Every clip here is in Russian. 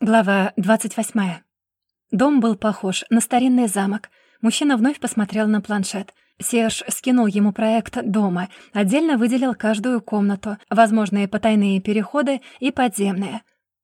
Глава 28. Дом был похож на старинный замок. Мужчина вновь посмотрел на планшет. Серж скинул ему проект дома, отдельно выделил каждую комнату, возможные потайные переходы и подземные.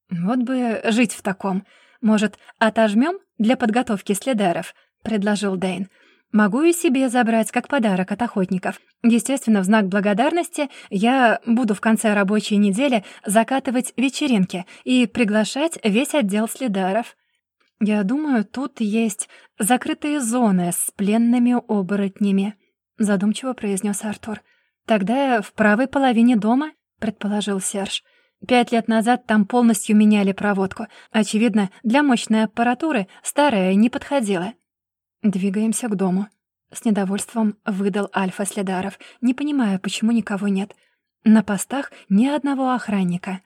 «Вот бы жить в таком. Может, отожмем для подготовки следаров?» — предложил Дэйн. Могу и себе забрать как подарок от охотников. Естественно, в знак благодарности я буду в конце рабочей недели закатывать вечеринки и приглашать весь отдел следаров. Я думаю, тут есть закрытые зоны с пленными оборотнями, задумчиво произнес Артур. Тогда в правой половине дома, предположил Серж. Пять лет назад там полностью меняли проводку. Очевидно, для мощной аппаратуры старая не подходила. «Двигаемся к дому», — с недовольством выдал Альфа Следаров, не понимая, почему никого нет. «На постах ни одного охранника».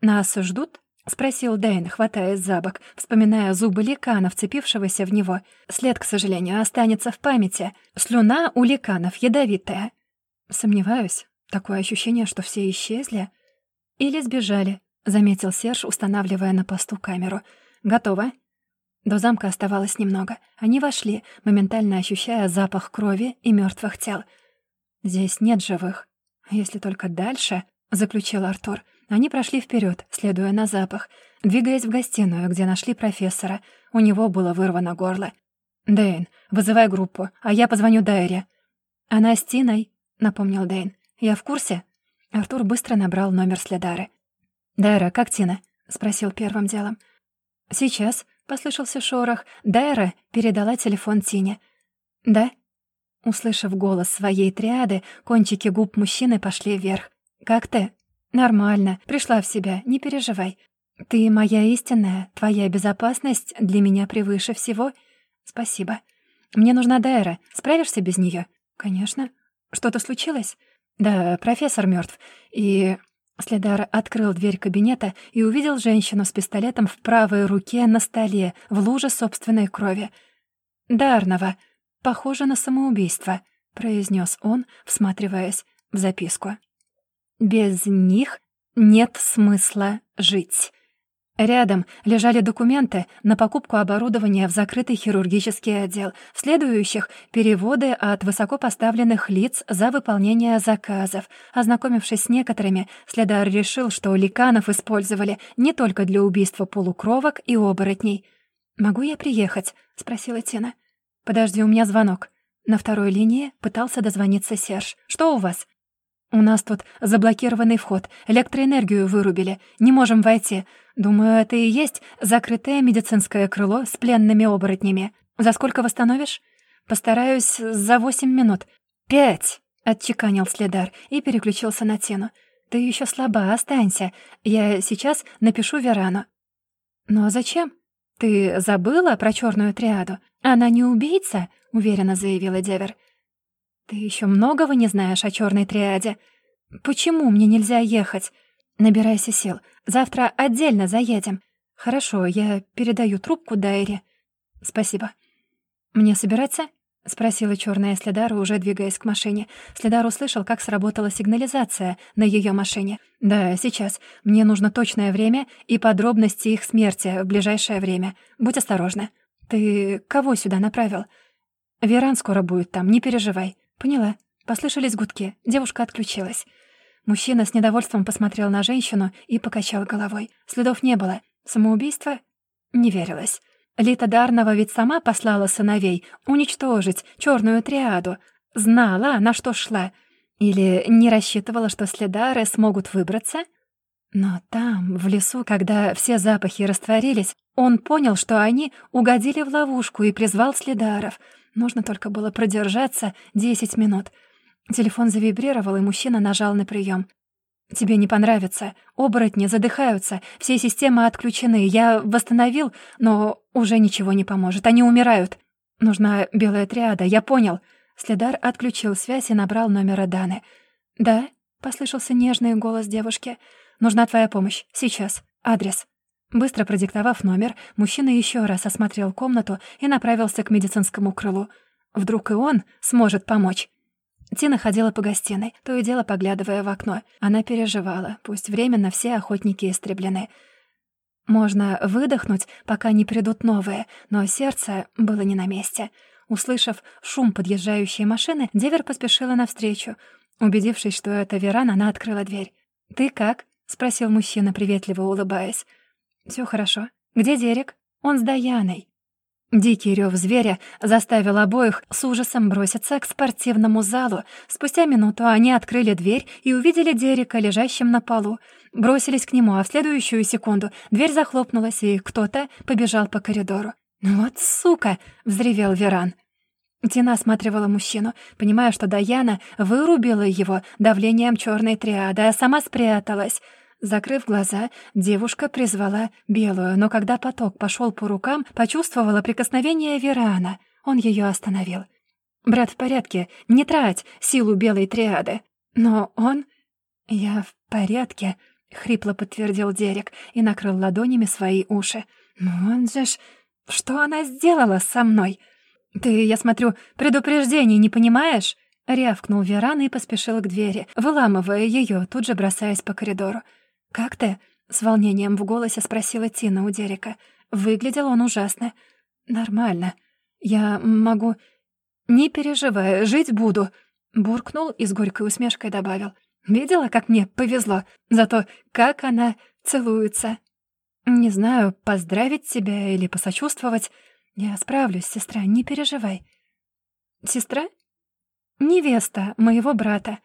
«Нас ждут?» — спросил Дэйн, хватаясь за бок, вспоминая зубы ликана, вцепившегося в него. След, к сожалению, останется в памяти. Слюна у ликанов ядовитая. Сомневаюсь. Такое ощущение, что все исчезли. Или сбежали, — заметил Серж, устанавливая на посту камеру. «Готово?» До замка оставалось немного. Они вошли, моментально ощущая запах крови и мертвых тел. «Здесь нет живых. Если только дальше», — заключил Артур. Они прошли вперед, следуя на запах, двигаясь в гостиную, где нашли профессора. У него было вырвано горло. «Дэйн, вызывай группу, а я позвоню Дайре». «Она с Тиной», — напомнил Дэйн. «Я в курсе?» Артур быстро набрал номер следары. «Дайра, как Тина?» — спросил первым делом. «Сейчас», — послышался шорох. Дайра передала телефон Тине. «Да?» Услышав голос своей триады, кончики губ мужчины пошли вверх. «Как ты?» «Нормально. Пришла в себя. Не переживай. Ты моя истинная. Твоя безопасность для меня превыше всего. Спасибо. Мне нужна Дайра. Справишься без нее? «Конечно. Что-то случилось?» «Да, профессор мертв. И Следар открыл дверь кабинета и увидел женщину с пистолетом в правой руке на столе, в луже собственной крови. «Дарнова. Похоже на самоубийство», — произнес он, всматриваясь в записку. «Без них нет смысла жить». Рядом лежали документы на покупку оборудования в закрытый хирургический отдел, в следующих — переводы от высокопоставленных лиц за выполнение заказов. Ознакомившись с некоторыми, следар решил, что ликанов использовали не только для убийства полукровок и оборотней. «Могу я приехать?» — спросила Тина. «Подожди, у меня звонок». На второй линии пытался дозвониться Серж. «Что у вас?» «У нас тут заблокированный вход, электроэнергию вырубили, не можем войти. Думаю, это и есть закрытое медицинское крыло с пленными оборотнями. За сколько восстановишь?» «Постараюсь за восемь минут». «Пять!» — отчеканил следар и переключился на Тину. «Ты еще слаба, останься. Я сейчас напишу Верану». «Ну а зачем? Ты забыла про черную триаду? Она не убийца?» — уверенно заявила Девер. «Ты еще многого не знаешь о черной триаде. Почему мне нельзя ехать? Набирайся сил. Завтра отдельно заедем. Хорошо, я передаю трубку Дайре. Спасибо. Мне собираться?» — спросила черная Следара, уже двигаясь к машине. Следар услышал, как сработала сигнализация на ее машине. «Да, сейчас. Мне нужно точное время и подробности их смерти в ближайшее время. Будь осторожна. Ты кого сюда направил?» «Веран скоро будет там, не переживай. «Поняла». Послышались гудки. Девушка отключилась. Мужчина с недовольством посмотрел на женщину и покачал головой. Следов не было. Самоубийство? Не верилось. Лита Дарнова ведь сама послала сыновей уничтожить черную триаду. Знала, на что шла. Или не рассчитывала, что следары смогут выбраться? Но там, в лесу, когда все запахи растворились, он понял, что они угодили в ловушку и призвал следаров — Нужно только было продержаться десять минут. Телефон завибрировал, и мужчина нажал на прием. «Тебе не понравится. Оборотни задыхаются, все системы отключены. Я восстановил, но уже ничего не поможет. Они умирают. Нужна белая триада, я понял». Следар отключил связь и набрал номер Даны. «Да?» — послышался нежный голос девушки. «Нужна твоя помощь. Сейчас. Адрес». Быстро продиктовав номер, мужчина еще раз осмотрел комнату и направился к медицинскому крылу. Вдруг и он сможет помочь. Тина ходила по гостиной, то и дело поглядывая в окно. Она переживала, пусть временно все охотники истреблены. Можно выдохнуть, пока не придут новые, но сердце было не на месте. Услышав шум подъезжающей машины, Девер поспешила навстречу. Убедившись, что это Веран, она открыла дверь. «Ты как?» — спросил мужчина, приветливо улыбаясь. «Всё хорошо. Где Дерек?» «Он с Даяной». Дикий рев зверя заставил обоих с ужасом броситься к спортивному залу. Спустя минуту они открыли дверь и увидели Дерека, лежащим на полу. Бросились к нему, а в следующую секунду дверь захлопнулась, и кто-то побежал по коридору. «Вот сука!» — взревел Веран. Тина осматривала мужчину, понимая, что Даяна вырубила его давлением черной триады, а сама спряталась — Закрыв глаза, девушка призвала белую, но когда поток пошел по рукам, почувствовала прикосновение Верана. Он ее остановил. «Брат в порядке, не трать силу белой триады». Но он... «Я в порядке», — хрипло подтвердил Дерек и накрыл ладонями свои уши. «Ну он же ж... Что она сделала со мной?» «Ты, я смотрю, предупреждений не понимаешь?» — рявкнул Веран и поспешил к двери, выламывая ее, тут же бросаясь по коридору. «Как ты?» — с волнением в голосе спросила Тина у Дерека. Выглядел он ужасно. «Нормально. Я могу...» «Не переживай, жить буду», — буркнул и с горькой усмешкой добавил. «Видела, как мне повезло? Зато как она целуется?» «Не знаю, поздравить тебя или посочувствовать. Я справлюсь, сестра, не переживай». «Сестра?» «Невеста моего брата.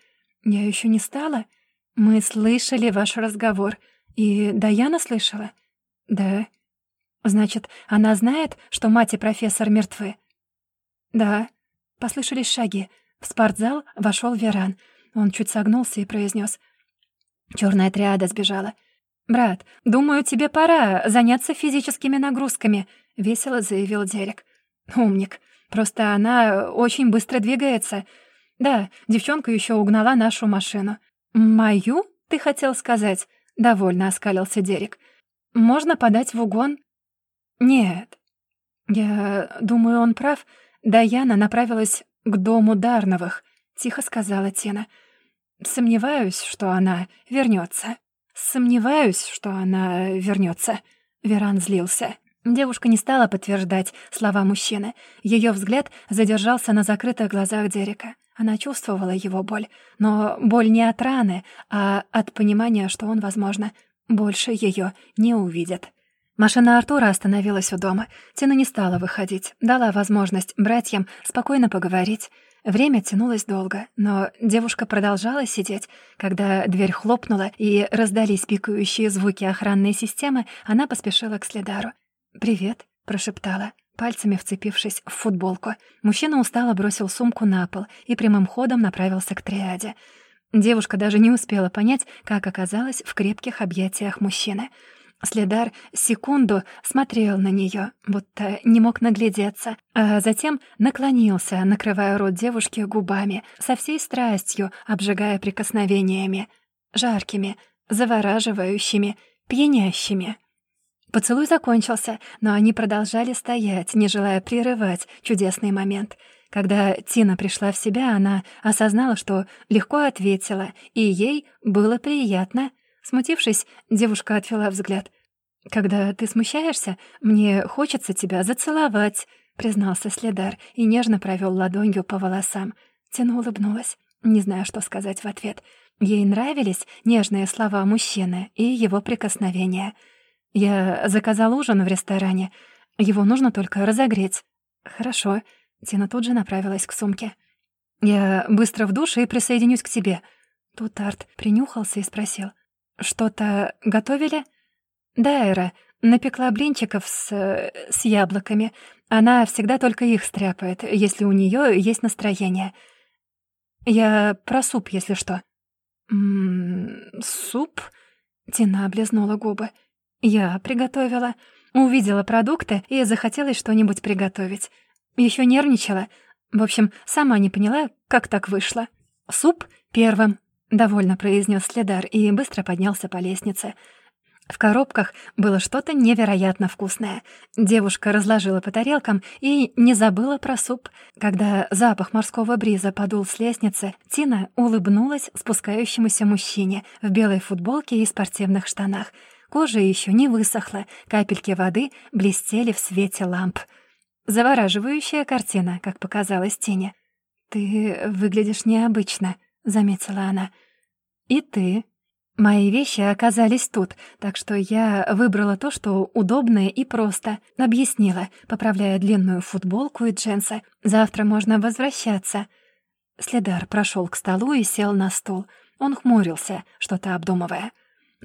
Я еще не стала...» «Мы слышали ваш разговор. И Даяна слышала?» «Да». «Значит, она знает, что мать и профессор мертвы?» «Да». Послышались шаги. В спортзал вошел Веран. Он чуть согнулся и произнес: «Чёрная триада сбежала». «Брат, думаю, тебе пора заняться физическими нагрузками», — весело заявил Дерек. «Умник. Просто она очень быстро двигается. Да, девчонка еще угнала нашу машину. «Мою, ты хотел сказать?» — довольно оскалился Дерек. «Можно подать в угон?» «Нет». «Я думаю, он прав. Даяна направилась к дому Дарновых», — тихо сказала Тина. «Сомневаюсь, что она вернется. «Сомневаюсь, что она вернется. Веран злился. Девушка не стала подтверждать слова мужчины. Ее взгляд задержался на закрытых глазах Дерека. Она чувствовала его боль, но боль не от раны, а от понимания, что он, возможно, больше ее не увидит. Машина Артура остановилась у дома. Тина не стала выходить, дала возможность братьям спокойно поговорить. Время тянулось долго, но девушка продолжала сидеть. Когда дверь хлопнула и раздались пикающие звуки охранной системы, она поспешила к Следару. «Привет», — прошептала пальцами вцепившись в футболку. Мужчина устало бросил сумку на пол и прямым ходом направился к триаде. Девушка даже не успела понять, как оказалась в крепких объятиях мужчины. Следар секунду смотрел на нее, будто не мог наглядеться, а затем наклонился, накрывая рот девушки губами, со всей страстью обжигая прикосновениями, жаркими, завораживающими, пьянящими. Поцелуй закончился, но они продолжали стоять, не желая прерывать чудесный момент. Когда Тина пришла в себя, она осознала, что легко ответила, и ей было приятно. Смутившись, девушка отвела взгляд. «Когда ты смущаешься, мне хочется тебя зацеловать», — признался Следар и нежно провел ладонью по волосам. Тина улыбнулась, не зная, что сказать в ответ. Ей нравились нежные слова мужчины и его прикосновения — я заказал ужин в ресторане. Его нужно только разогреть. Хорошо. Тина тут же направилась к сумке. Я быстро в душ и присоединюсь к тебе. Тут Арт принюхался и спросил. Что-то готовили? Да, Эра. Напекла блинчиков с... с яблоками. Она всегда только их стряпает, если у нее есть настроение. Я про суп, если что. «М-м, суп?» Тина облизнула губы. Я приготовила. Увидела продукты и захотелось что-нибудь приготовить. Еще нервничала. В общем, сама не поняла, как так вышло. «Суп первым», — довольно произнес следар и быстро поднялся по лестнице. В коробках было что-то невероятно вкусное. Девушка разложила по тарелкам и не забыла про суп. Когда запах морского бриза подул с лестницы, Тина улыбнулась спускающемуся мужчине в белой футболке и спортивных штанах — Кожа еще не высохла, капельки воды блестели в свете ламп. Завораживающая картина, как показалось Тине. «Ты выглядишь необычно», — заметила она. «И ты», Мои вещи оказались тут, так что я выбрала то, что удобное и просто. Объяснила, поправляя длинную футболку и джинсы. Завтра можно возвращаться. Следар прошел к столу и сел на стул. Он хмурился, что-то обдумывая.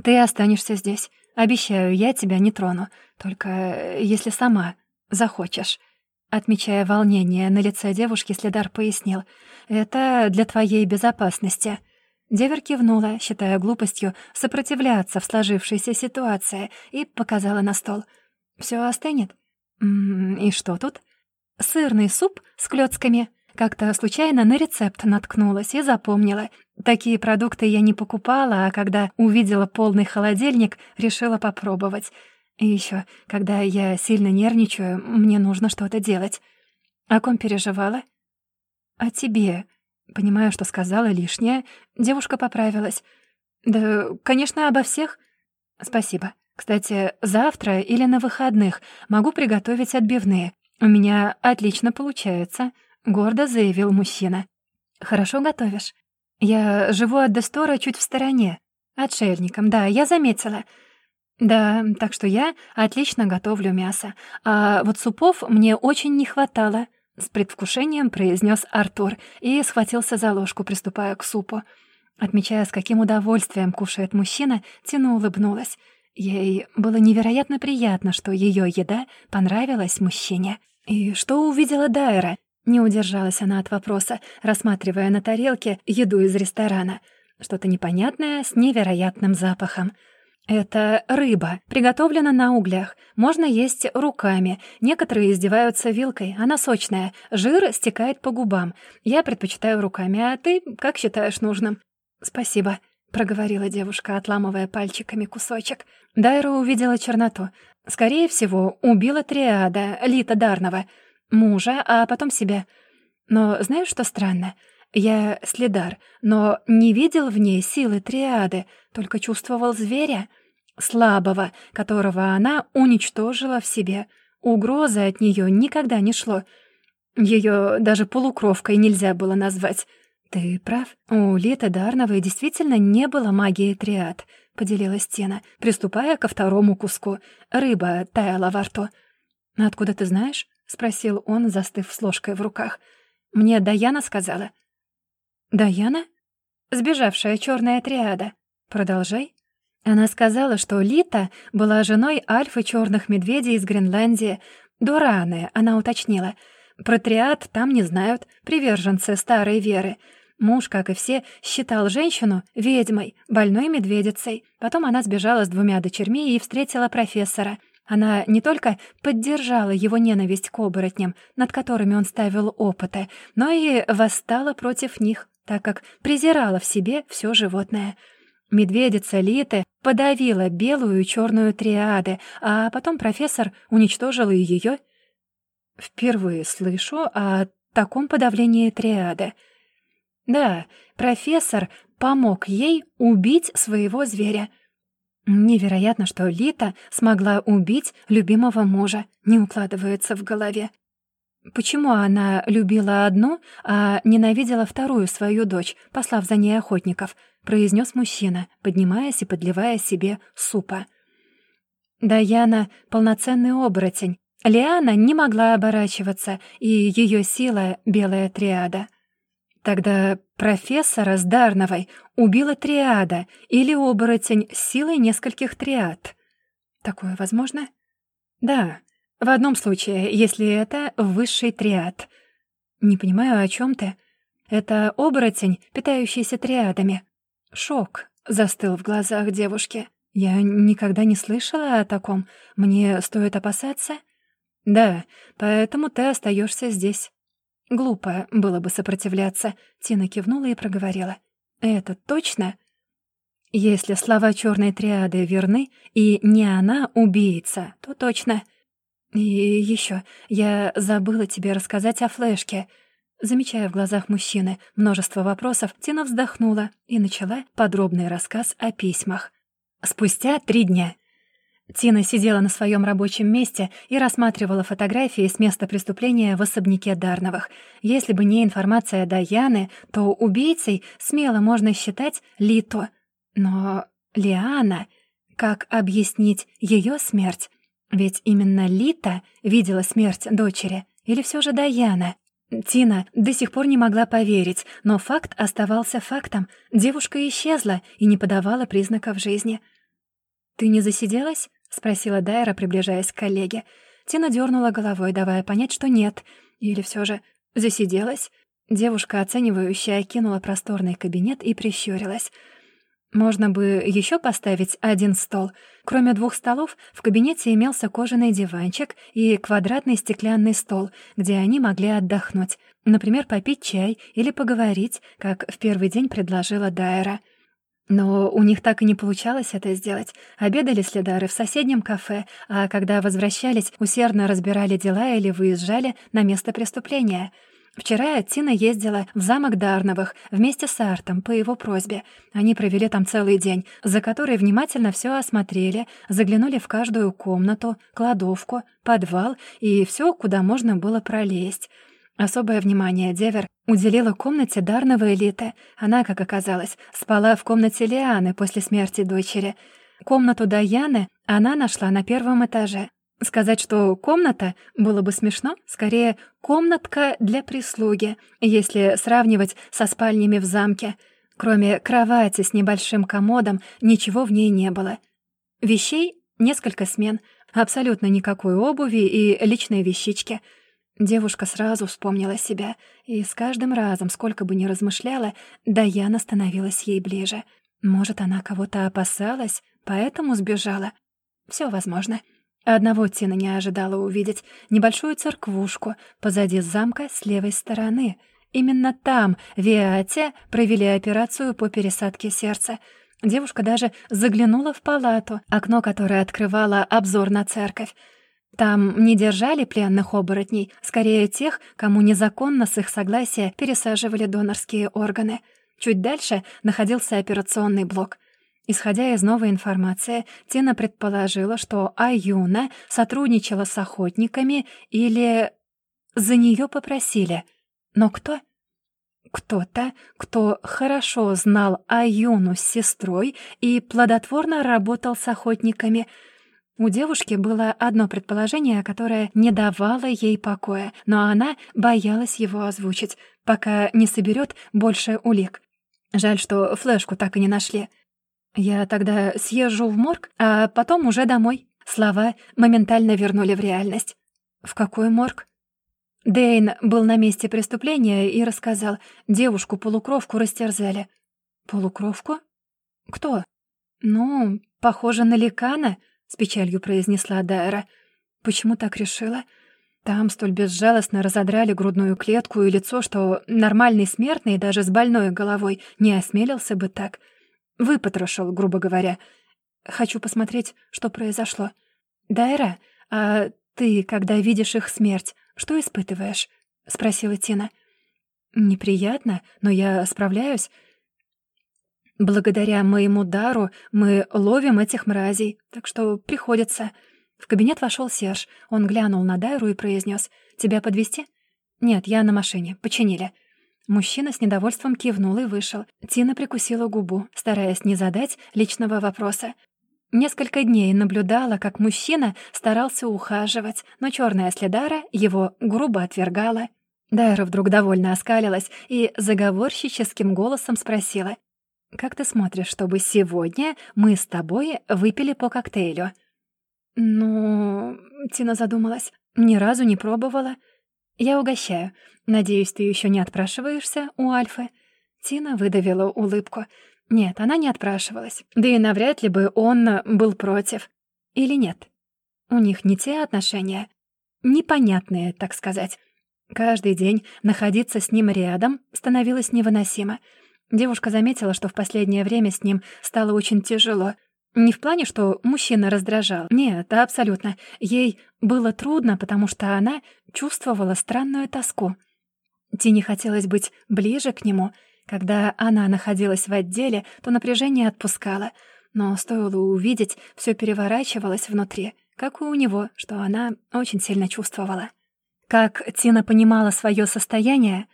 «Ты останешься здесь. Обещаю, я тебя не трону. Только э, если сама захочешь». Отмечая волнение на лице девушки, Следар пояснил. «Это для твоей безопасности». Девер кивнула, считая глупостью сопротивляться в сложившейся ситуации, и показала на стол. «Всё остынет?» «М -м, «И что тут?» «Сырный суп с клёцками». Как-то случайно на рецепт наткнулась и запомнила. Такие продукты я не покупала, а когда увидела полный холодильник, решила попробовать. И ещё, когда я сильно нервничаю, мне нужно что-то делать. О ком переживала? О тебе. Понимая, что сказала лишнее, девушка поправилась. «Да, конечно, обо всех». «Спасибо. Кстати, завтра или на выходных могу приготовить отбивные. У меня отлично получается», — гордо заявил мужчина. «Хорошо готовишь. Я живу от Дестора чуть в стороне. Отшельником, да, я заметила». «Да, так что я отлично готовлю мясо. А вот супов мне очень не хватало», — с предвкушением произнес Артур и схватился за ложку, приступая к супу. Отмечая, с каким удовольствием кушает мужчина, Тина улыбнулась. Ей было невероятно приятно, что ее еда понравилась мужчине. «И что увидела Дайра?» Не удержалась она от вопроса, рассматривая на тарелке еду из ресторана. Что-то непонятное с невероятным запахом — это рыба, приготовлена на углях. Можно есть руками. Некоторые издеваются вилкой, она сочная. Жир стекает по губам. Я предпочитаю руками, а ты как считаешь нужным? Спасибо, проговорила девушка, отламывая пальчиками кусочек. Дайра увидела черноту. Скорее всего, убила триада, Лита Дарнова. Мужа, а потом себя. Но знаешь, что странно? Я следар, но не видел в ней силы триады, только чувствовал зверя, слабого, которого она уничтожила в себе. Угрозы от нее никогда не шло. Ее даже полукровкой нельзя было назвать. «Ты прав. У Литы Дарновой действительно не было магии триад», — поделилась Тина, приступая ко второму куску. Рыба таяла во рту. «Откуда ты знаешь?» — спросил он, застыв с ложкой в руках. «Мне Даяна сказала». «Даяна?» «Сбежавшая черная триада. Продолжай». Она сказала, что Лита была женой альфы черных медведей из Гренландии. Дураны, она уточнила. Про триад там не знают, приверженцы старой веры. Муж, как и все, считал женщину ведьмой, больной медведицей. Потом она сбежала с двумя дочерьми и встретила профессора. Она не только поддержала его ненависть к оборотням, над которыми он ставил опыты, но и восстала против них так как презирала в себе все животное. Медведица Литы подавила белую и черную триады, а потом профессор уничтожил ее. Впервые слышу о таком подавлении триады. Да, профессор помог ей убить своего зверя. Невероятно, что Лита смогла убить любимого мужа, не укладывается в голове. Почему она любила одну, а ненавидела вторую свою дочь, послав за ней охотников, произнес мужчина, поднимаясь и подливая себе супа. Даяна — полноценный оборотень. Лиана не могла оборачиваться, и ее сила — белая триада. Тогда профессора с Дарновой убила триада или оборотень силой нескольких триад. Такое возможно? Да, в одном случае, если это высший триад. Не понимаю, о чем ты. Это оборотень, питающийся триадами. Шок застыл в глазах девушки. Я никогда не слышала о таком. Мне стоит опасаться? Да, поэтому ты остаешься здесь. Глупо было бы сопротивляться. Тина кивнула и проговорила. Это точно? Если слова черной триады верны, и не она убийца, то точно. «И еще, я забыла тебе рассказать о флешке». Замечая в глазах мужчины множество вопросов, Тина вздохнула и начала подробный рассказ о письмах. Спустя три дня. Тина сидела на своем рабочем месте и рассматривала фотографии с места преступления в особняке Дарновых. Если бы не информация Даяны, то убийцей смело можно считать Лито. Но Лиана... Как объяснить ее смерть? Ведь именно Лита видела смерть дочери. Или все же Даяна? Тина до сих пор не могла поверить, но факт оставался фактом. Девушка исчезла и не подавала признаков жизни. «Ты не засиделась?» — спросила Дайра, приближаясь к коллеге. Тина дернула головой, давая понять, что нет. Или все же засиделась? Девушка, оценивающая, окинула просторный кабинет и прищурилась. Можно бы еще поставить один стол. Кроме двух столов, в кабинете имелся кожаный диванчик и квадратный стеклянный стол, где они могли отдохнуть. Например, попить чай или поговорить, как в первый день предложила Дайра — но у них так и не получалось это сделать. Обедали следары в соседнем кафе, а когда возвращались, усердно разбирали дела или выезжали на место преступления. Вчера Тина ездила в замок Дарновых вместе с Артом по его просьбе. Они провели там целый день, за который внимательно все осмотрели, заглянули в каждую комнату, кладовку, подвал и все, куда можно было пролезть. Особое внимание Девер уделила комнате Дарнова элиты. Она, как оказалось, спала в комнате Лианы после смерти дочери. Комнату Даяны она нашла на первом этаже. Сказать, что комната, было бы смешно, скорее, комнатка для прислуги, если сравнивать со спальнями в замке. Кроме кровати с небольшим комодом, ничего в ней не было. Вещей — несколько смен, абсолютно никакой обуви и личной вещички — Девушка сразу вспомнила себя, и с каждым разом, сколько бы ни размышляла, Даяна становилась ей ближе. Может, она кого-то опасалась, поэтому сбежала? Все возможно. Одного Тина не ожидала увидеть — небольшую церквушку позади замка с левой стороны. Именно там Виате провели операцию по пересадке сердца. Девушка даже заглянула в палату, окно которое открывало обзор на церковь. Там не держали пленных оборотней, скорее тех, кому незаконно с их согласия пересаживали донорские органы. Чуть дальше находился операционный блок. Исходя из новой информации, Тина предположила, что Аюна сотрудничала с охотниками или за нее попросили. Но кто? Кто-то, кто хорошо знал Аюну с сестрой и плодотворно работал с охотниками — у девушки было одно предположение, которое не давало ей покоя, но она боялась его озвучить, пока не соберет больше улик. Жаль, что флешку так и не нашли. «Я тогда съезжу в морг, а потом уже домой». Слова моментально вернули в реальность. «В какой морг?» Дейн был на месте преступления и рассказал, девушку-полукровку растерзали. «Полукровку? Кто?» «Ну, похоже на Ликана», с печалью произнесла Дайра. «Почему так решила?» Там столь безжалостно разодрали грудную клетку и лицо, что нормальный смертный, даже с больной головой, не осмелился бы так. Выпотрошил, грубо говоря. Хочу посмотреть, что произошло. «Дайра, а ты, когда видишь их смерть, что испытываешь?» — спросила Тина. «Неприятно, но я справляюсь. Благодаря моему дару мы ловим этих мразей, так что приходится. В кабинет вошел Серж. Он глянул на Дайру и произнес: «Тебя подвести? «Нет, я на машине. Починили». Мужчина с недовольством кивнул и вышел. Тина прикусила губу, стараясь не задать личного вопроса. Несколько дней наблюдала, как мужчина старался ухаживать, но черная следара его грубо отвергала. Дайра вдруг довольно оскалилась и заговорщическим голосом спросила. «Как ты смотришь, чтобы сегодня мы с тобой выпили по коктейлю?» «Ну...» — Тина задумалась. «Ни разу не пробовала. Я угощаю. Надеюсь, ты еще не отпрашиваешься у Альфы?» Тина выдавила улыбку. Нет, она не отпрашивалась. Да и навряд ли бы он был против. Или нет? У них не те отношения. Непонятные, так сказать. Каждый день находиться с ним рядом становилось невыносимо — Девушка заметила, что в последнее время с ним стало очень тяжело. Не в плане, что мужчина раздражал. Нет, абсолютно. Ей было трудно, потому что она чувствовала странную тоску. Тине хотелось быть ближе к нему. Когда она находилась в отделе, то напряжение отпускало. но стоило увидеть, все переворачивалось внутри, как и у него, что она очень сильно чувствовала. Как Тина понимала свое состояние,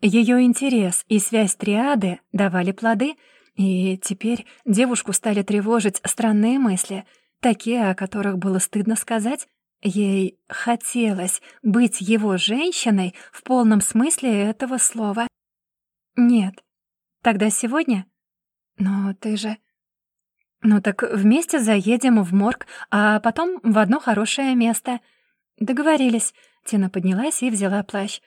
ее интерес и связь триады давали плоды, и теперь девушку стали тревожить странные мысли, такие, о которых было стыдно сказать. Ей хотелось быть его женщиной в полном смысле этого слова. «Нет. Тогда сегодня?» «Но ты же...» «Ну так вместе заедем в морг, а потом в одно хорошее место». «Договорились». Тина поднялась и взяла плащ.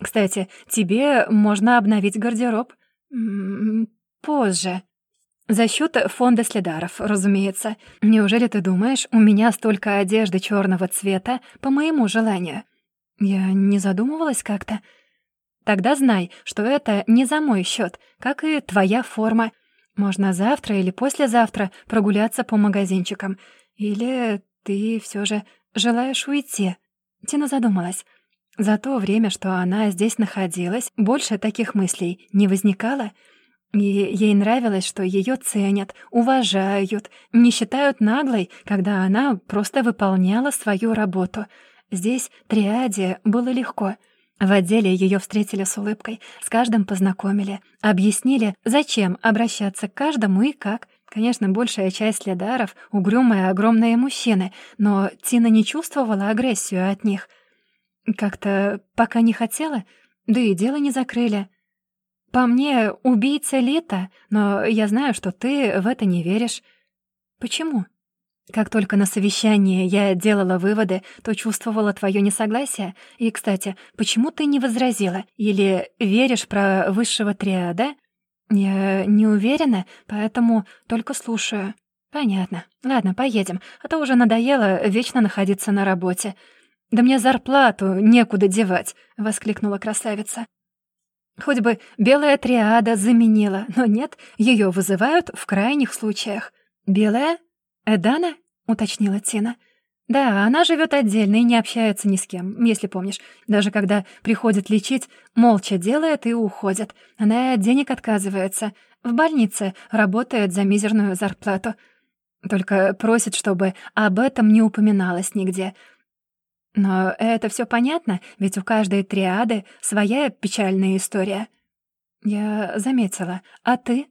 «Кстати, тебе можно обновить гардероб». «М -м, «Позже». «За счет фонда следаров, разумеется. Неужели ты думаешь, у меня столько одежды черного цвета по моему желанию?» «Я не задумывалась как-то». «Тогда знай, что это не за мой счет, как и твоя форма». Можно завтра или послезавтра прогуляться по магазинчикам. Или ты все же желаешь уйти?» Тина задумалась. За то время, что она здесь находилась, больше таких мыслей не возникало. И ей нравилось, что ее ценят, уважают, не считают наглой, когда она просто выполняла свою работу. Здесь триаде было легко — в отделе ее встретили с улыбкой, с каждым познакомили, объяснили, зачем обращаться к каждому и как. Конечно, большая часть следаров — угрюмые огромные мужчины, но Тина не чувствовала агрессию от них. Как-то пока не хотела, да и дело не закрыли. По мне, убийца Лита, но я знаю, что ты в это не веришь. Почему? Как только на совещании я делала выводы, то чувствовала твое несогласие. И, кстати, почему ты не возразила? Или веришь про высшего триада? Я не уверена, поэтому только слушаю. Понятно. Ладно, поедем, а то уже надоело вечно находиться на работе. Да мне зарплату некуда девать, воскликнула красавица. Хоть бы белая триада заменила, но нет, ее вызывают в крайних случаях. Белая? «Эдана?» — уточнила Тина. «Да, она живет отдельно и не общается ни с кем, если помнишь. Даже когда приходит лечить, молча делает и уходит. Она от денег отказывается. В больнице работает за мизерную зарплату. Только просит, чтобы об этом не упоминалось нигде. Но это все понятно, ведь у каждой триады своя печальная история». «Я заметила. А ты?»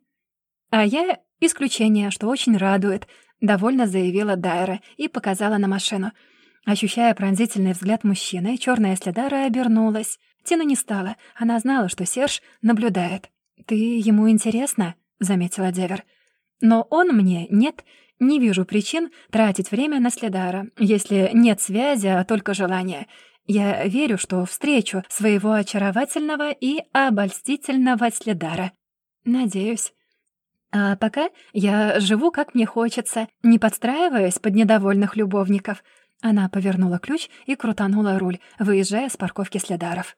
«А я исключение, что очень радует», довольно заявила Дайра и показала на машину. Ощущая пронзительный взгляд мужчины, черная следара обернулась. Тина не стала. Она знала, что Серж наблюдает. «Ты ему интересна?» — заметила Девер. «Но он мне нет. Не вижу причин тратить время на следара, если нет связи, а только желание. Я верю, что встречу своего очаровательного и обольстительного следара. Надеюсь». А пока я живу, как мне хочется, не подстраиваясь под недовольных любовников. Она повернула ключ и крутанула руль, выезжая с парковки следаров.